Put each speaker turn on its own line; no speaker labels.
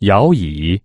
摇椅。